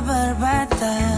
never better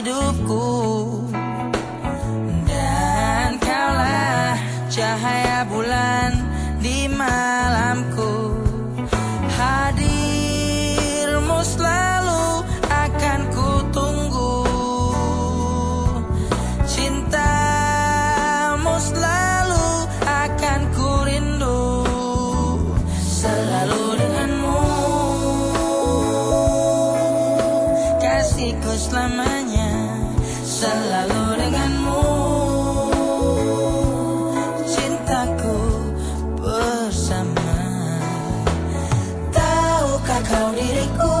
cahaya bulan di malamku. Hadirmu selalu akan ku tunggu Cintamu selalu akan ku rindu Selalu denganmu. Kasihku selamanya Selalu how did?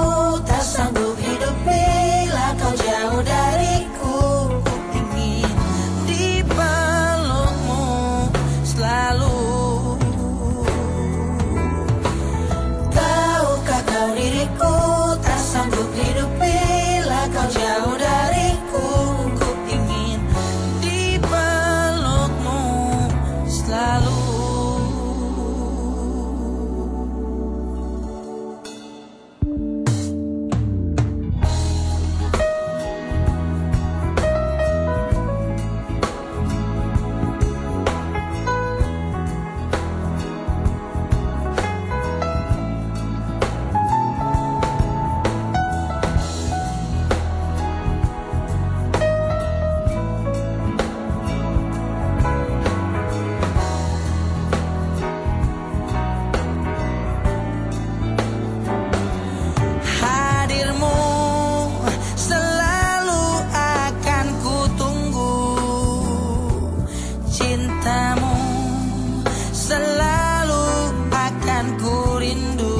ku rindu.